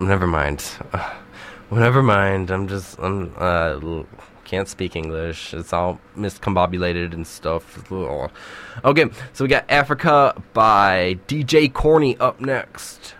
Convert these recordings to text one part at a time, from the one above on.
never mind. Uh, never mind. I'm just I'm uh can't speak English. It's all miscombobulated and stuff. Okay, so we got Africa by DJ Corny up next.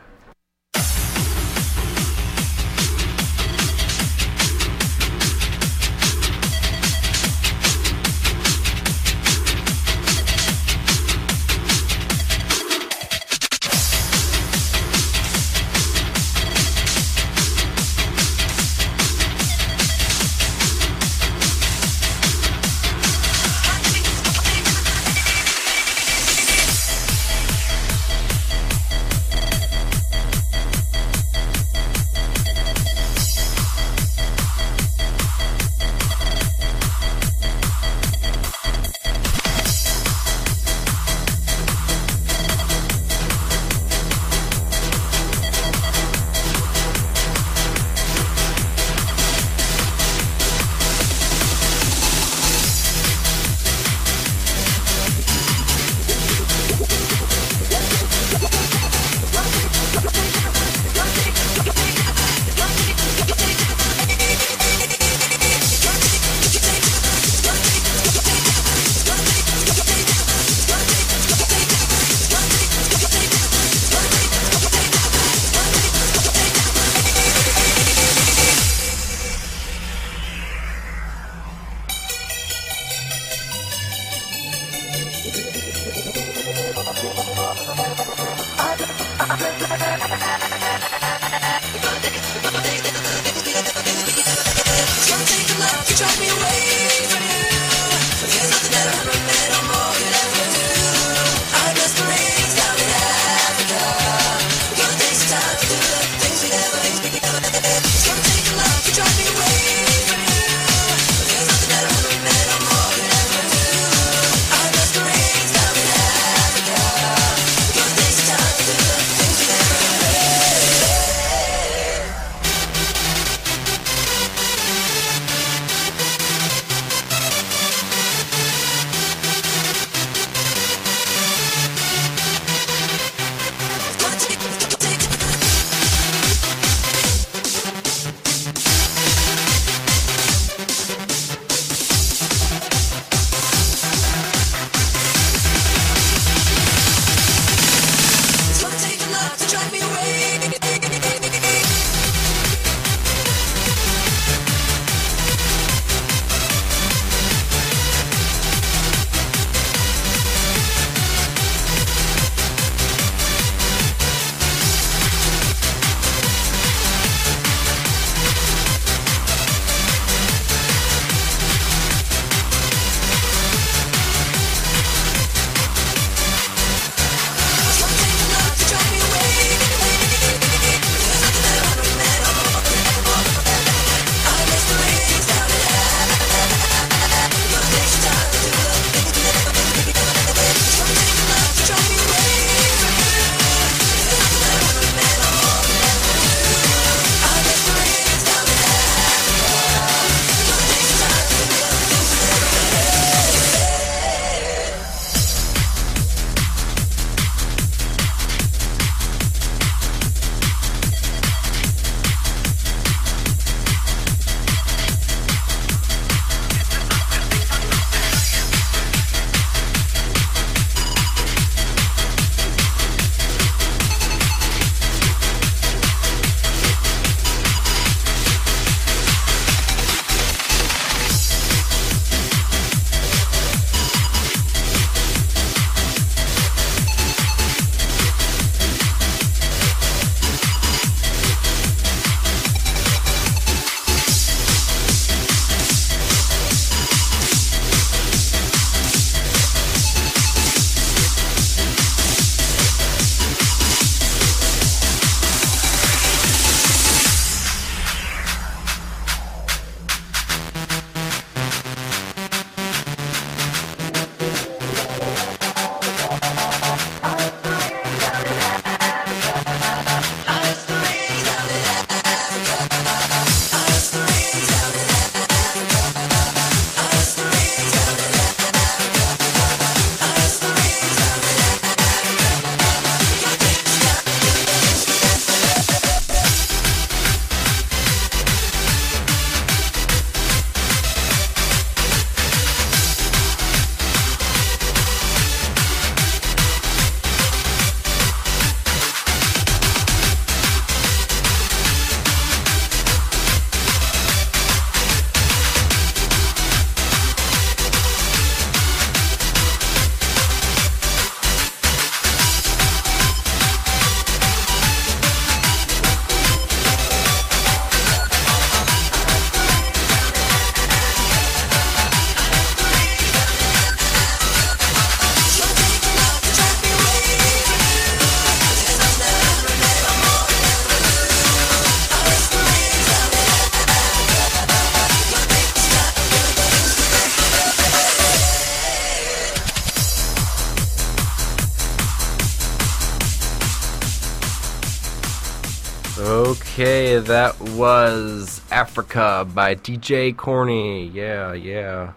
That was Africa by DJ Corny. Yeah, yeah.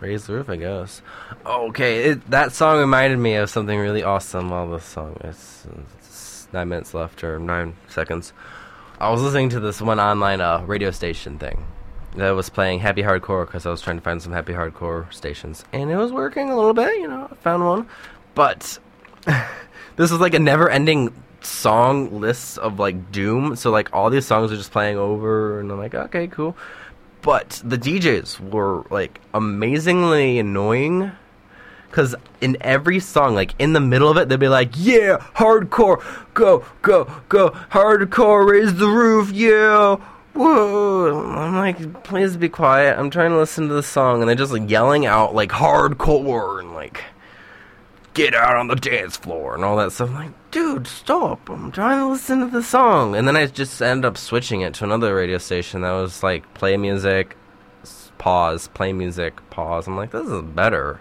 Raise the roof, I guess. Okay, it, that song reminded me of something really awesome. Well, this song is it's nine minutes left or nine seconds. I was listening to this one online uh, radio station thing that was playing happy hardcore because I was trying to find some happy hardcore stations, and it was working a little bit. You know, I found one, but this was like a never-ending song lists of like doom. So like all these songs are just playing over, and I'm like, okay, cool. But the DJs were like amazingly annoying. Cause in every song, like in the middle of it, they'd be like, "Yeah, hardcore, go, go, go, hardcore, raise the roof, yeah, whoa." I'm like, please be quiet. I'm trying to listen to the song, and they're just like yelling out like hardcore and like get out on the dance floor and all that stuff. I'm like, dude, stop. I'm trying to listen to the song. And then I just ended up switching it to another radio station that was like, play music, pause, play music, pause. I'm like, this is better.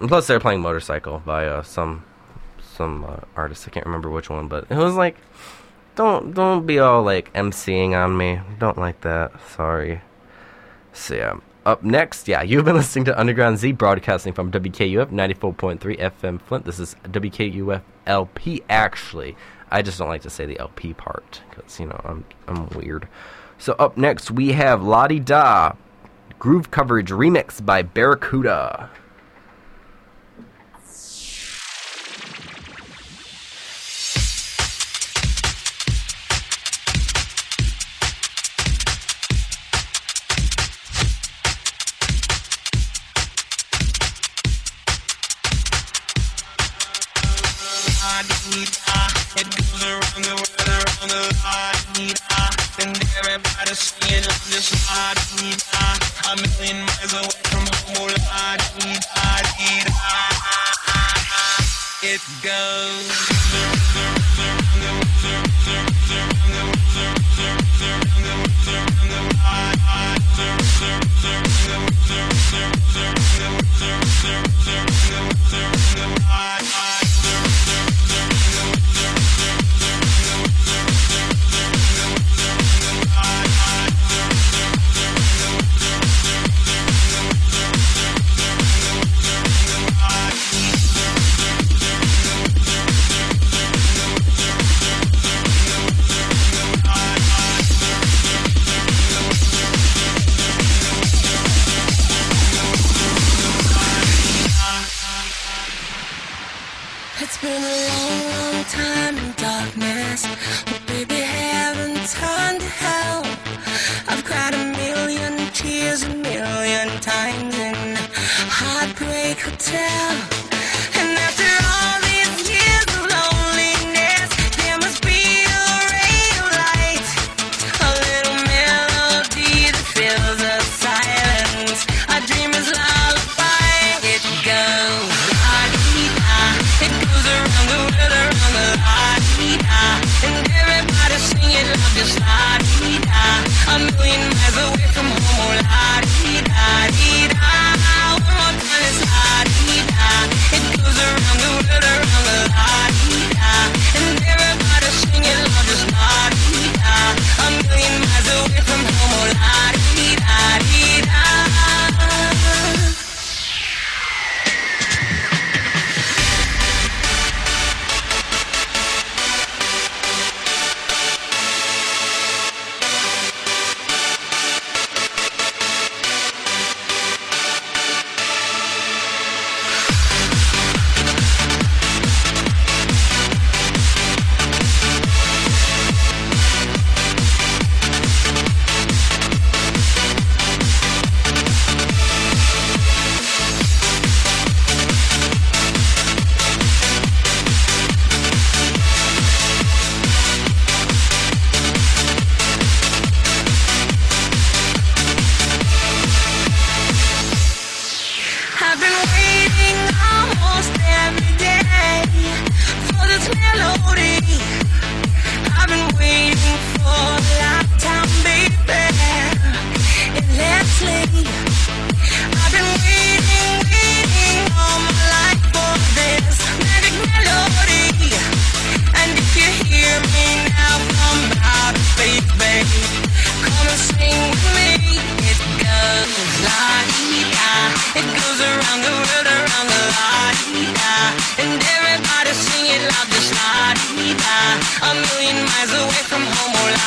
And plus, they're playing Motorcycle by uh, some some uh, artist. I can't remember which one, but it was like, don't don't be all like MCing on me. Don't like that. Sorry. So yeah. Up next, yeah, you've been listening to Underground Z broadcasting from WKUF 94.3 FM Flint. This is WKUF LP, actually. I just don't like to say the LP part because, you know, I'm, I'm weird. So up next, we have Lottie Da Groove Coverage Remix by Barracuda.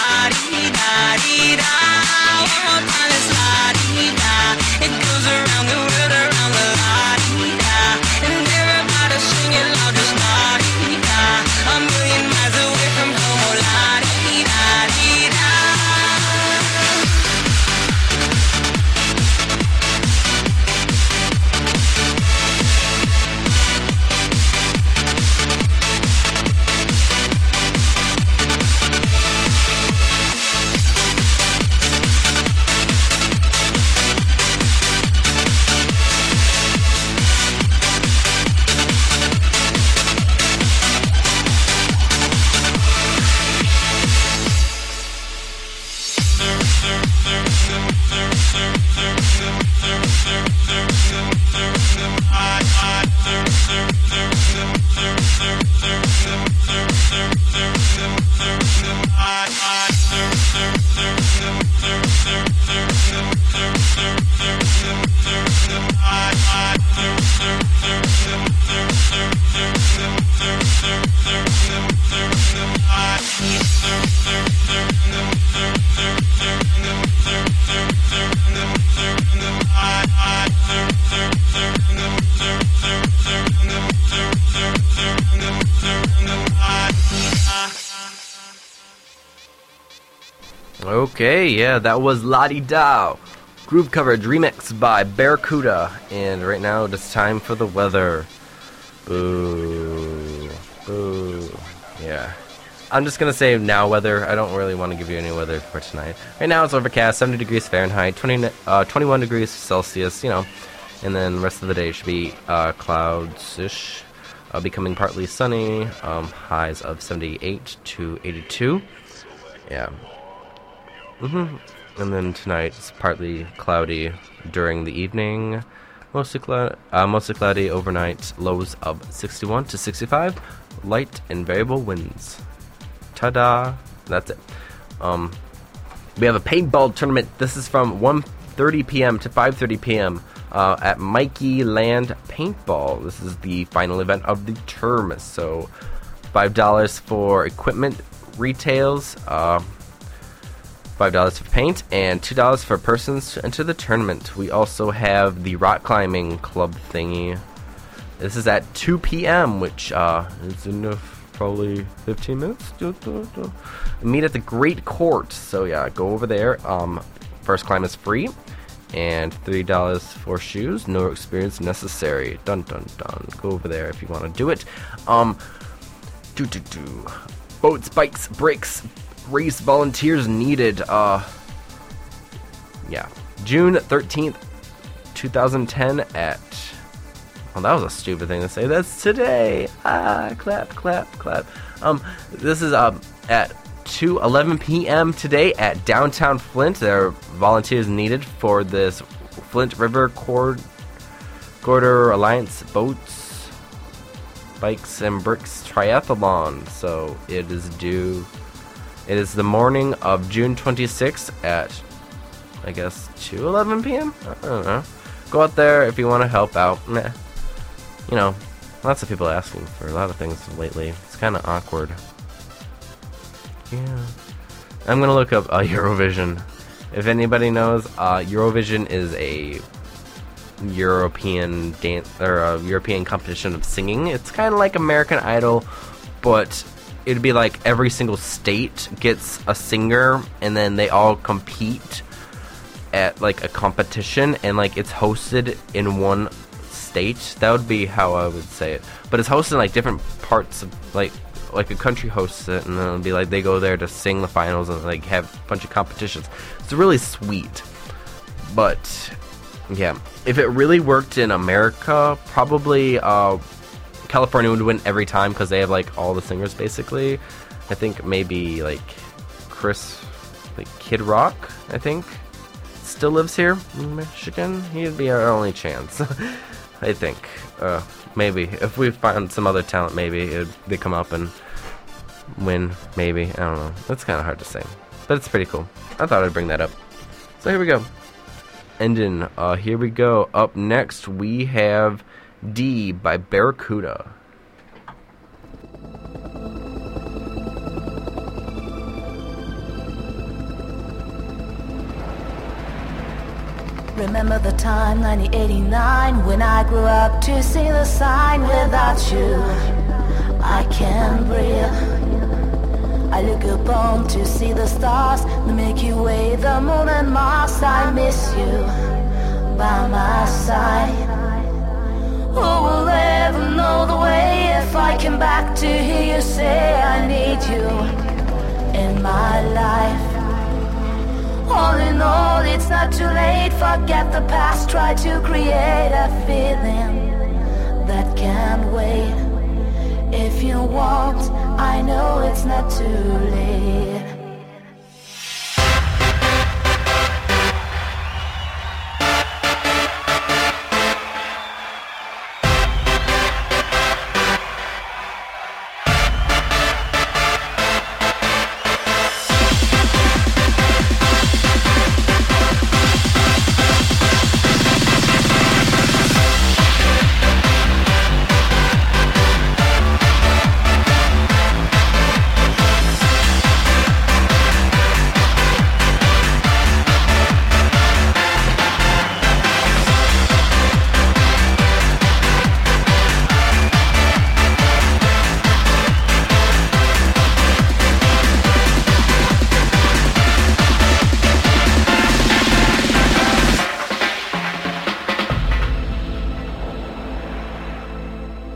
Oh, la dee da dee da. Okay, yeah, that was Lottie Dow. Groove coverage remix by Barracuda. And right now it's time for the weather. Boo. Boo. Yeah. I'm just gonna say now weather. I don't really want to give you any weather for tonight. Right now it's overcast, 70 degrees Fahrenheit, 20, uh, 21 degrees Celsius, you know. And then the rest of the day should be uh, clouds-ish. Uh, becoming partly sunny, um, highs of 78 to 82. Yeah, hmm And then tonight it's partly cloudy during the evening. Mostly, uh, mostly cloudy overnight. Lows of 61 to 65. Light and variable winds. Ta-da! That's it. Um, we have a paintball tournament. This is from 1:30 p.m. to 5:30 p.m. Uh, at Mikey Land Paintball. This is the final event of the term. So, five dollars for equipment retails. Uh, five dollars for paint and two dollars for persons to enter the tournament. We also have the rock climbing club thingy. This is at 2 p.m., which uh, is in uh, probably 15 minutes. Meet at the Great Court. So yeah, go over there. Um, first climb is free, and three dollars for shoes. No experience necessary. Dun dun dun. Go over there if you want to do it. Um, do do do. Boats, bikes, brakes, race volunteers needed. Uh, yeah, June thirteenth, two thousand ten at. Well, that was a stupid thing to say. That's today. Ah, clap, clap, clap. Um, this is um at 2 11 p.m. today at downtown Flint. There are volunteers needed for this Flint River Cord Corridor Alliance boats, bikes, and bricks triathlon. So it is due. It is the morning of June 26th at, I guess, 2 11 p.m. I don't know. Go out there if you want to help out. You know, lots of people asking for a lot of things lately. It's kind of awkward. Yeah. I'm gonna look up uh, Eurovision. If anybody knows, uh, Eurovision is a European dance or a European competition of singing. It's kind of like American Idol, but it'd be like every single state gets a singer, and then they all compete at like a competition, and like it's hosted in one state. That would be how I would say it. But it's hosted in like different parts of like like a country hosts it, and then it'll be like they go there to sing the finals and like have a bunch of competitions. It's really sweet, but yeah, if it really worked in America, probably uh, California would win every time because they have like all the singers basically. I think maybe like Chris, like Kid Rock, I think still lives here in Michigan. He'd be our only chance, I think. Uh, maybe if we find some other talent, maybe it'd, they come up and win. Maybe I don't know. That's kind of hard to say, but it's pretty cool. I thought I'd bring that up. So here we go. Ending. Uh, here we go. Up next, we have D by Barracuda. Remember the time, 1989, when I grew up to see the sign without you. I can't breathe. I look upon to see the stars, the Milky Way, the moon and Mars. I miss you by my side. Who will ever know the way if I come back to hear you say I need you in my life? All in all, it's not too late. Forget the past, try to create a feeling that can't wait. If you want, I know it's not too late.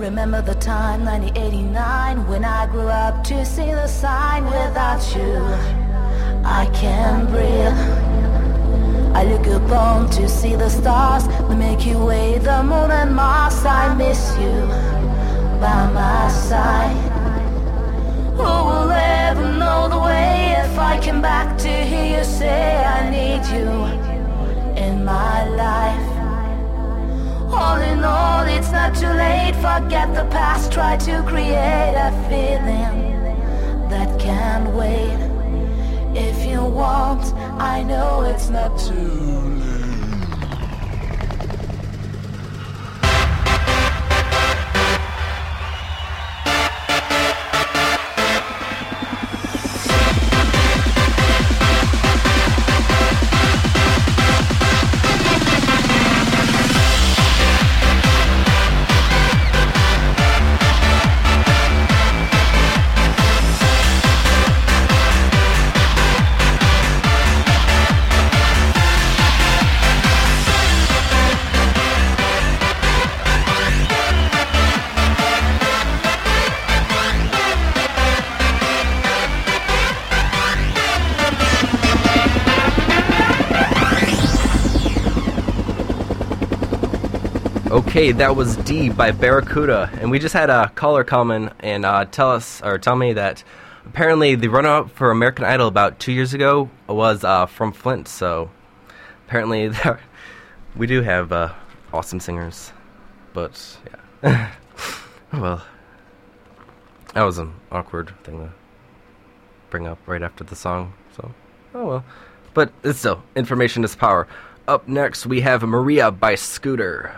Remember the time 1989 when I grew up to see the sign without you. I can't breathe. I look upon to see the stars, the Milky Way, the moon and Mars. I miss you by my side. Who will ever know the way if I come back to hear you say I need you in my life? All in all, it's not too late. Forget the past, try to create a feeling that can't wait. If you want, I know it's not too Okay, that was D by Barracuda, and we just had a caller come in and uh, tell us or tell me that apparently the runner-up for American Idol about two years ago was uh, from Flint. So apparently we do have uh, awesome singers, but yeah. well, that was an awkward thing to bring up right after the song. So oh well, but it's still information is power. Up next, we have Maria by Scooter.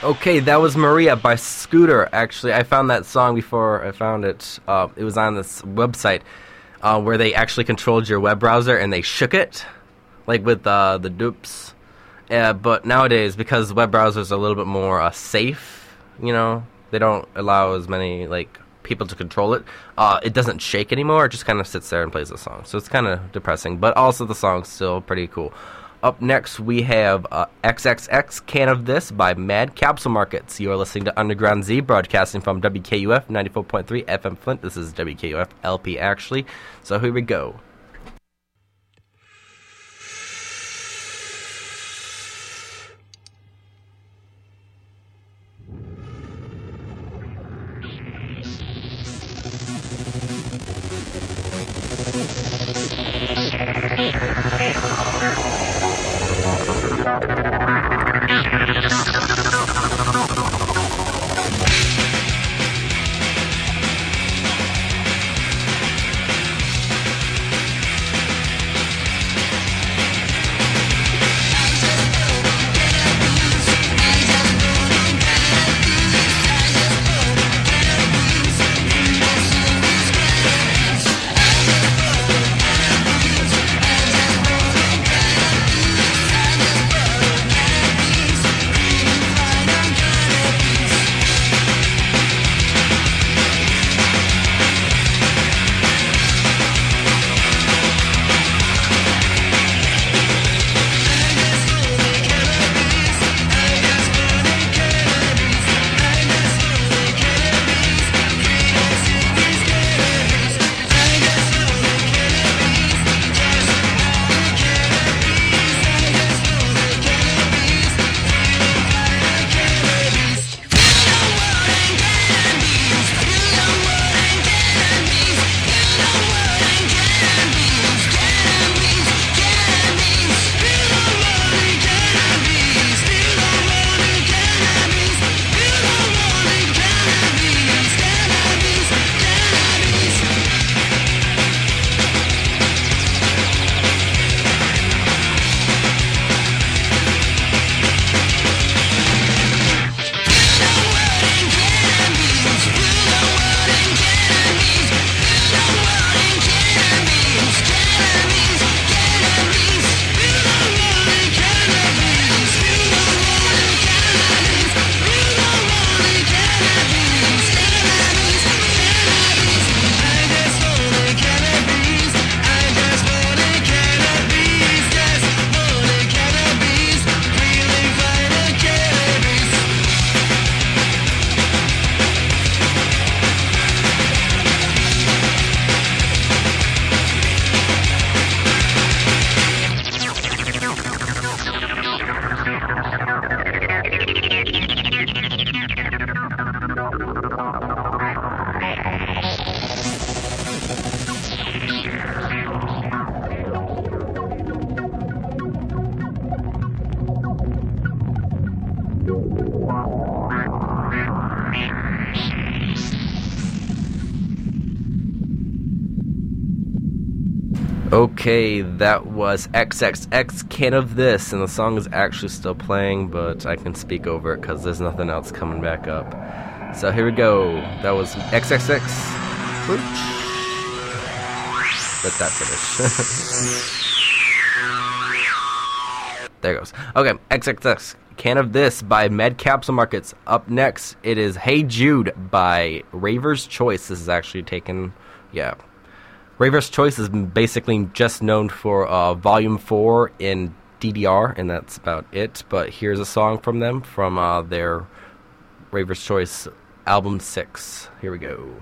Okay, that was Maria by Scooter. Actually, I found that song before I found it. Uh, it was on this website uh, where they actually controlled your web browser and they shook it, like with uh, the dupes. Uh, but nowadays, because web browsers are a little bit more uh, safe, you know, they don't allow as many like people to control it. Uh, it doesn't shake anymore. It just kind of sits there and plays the song. So it's kind of depressing, but also the song's still pretty cool. Up next, we have uh, XXX Can of This by Mad Capsule Markets. You are listening to Underground Z, broadcasting from WKUF 94.3 FM Flint. This is WKUF LP, actually. So here we go. Okay, that was XXX Can of This, and the song is actually still playing, but I can speak over it because there's nothing else coming back up. So here we go. That was XXX. Oops. Let that finish. there goes. Okay, XXX Can of This by Mad Capsule Markets. Up next, it is Hey Jude by Raver's Choice. This is actually taken, yeah, Raver's Choice is basically just known for uh, Volume 4 in DDR, and that's about it. But here's a song from them from uh, their Raver's Choice album 6. Here we go.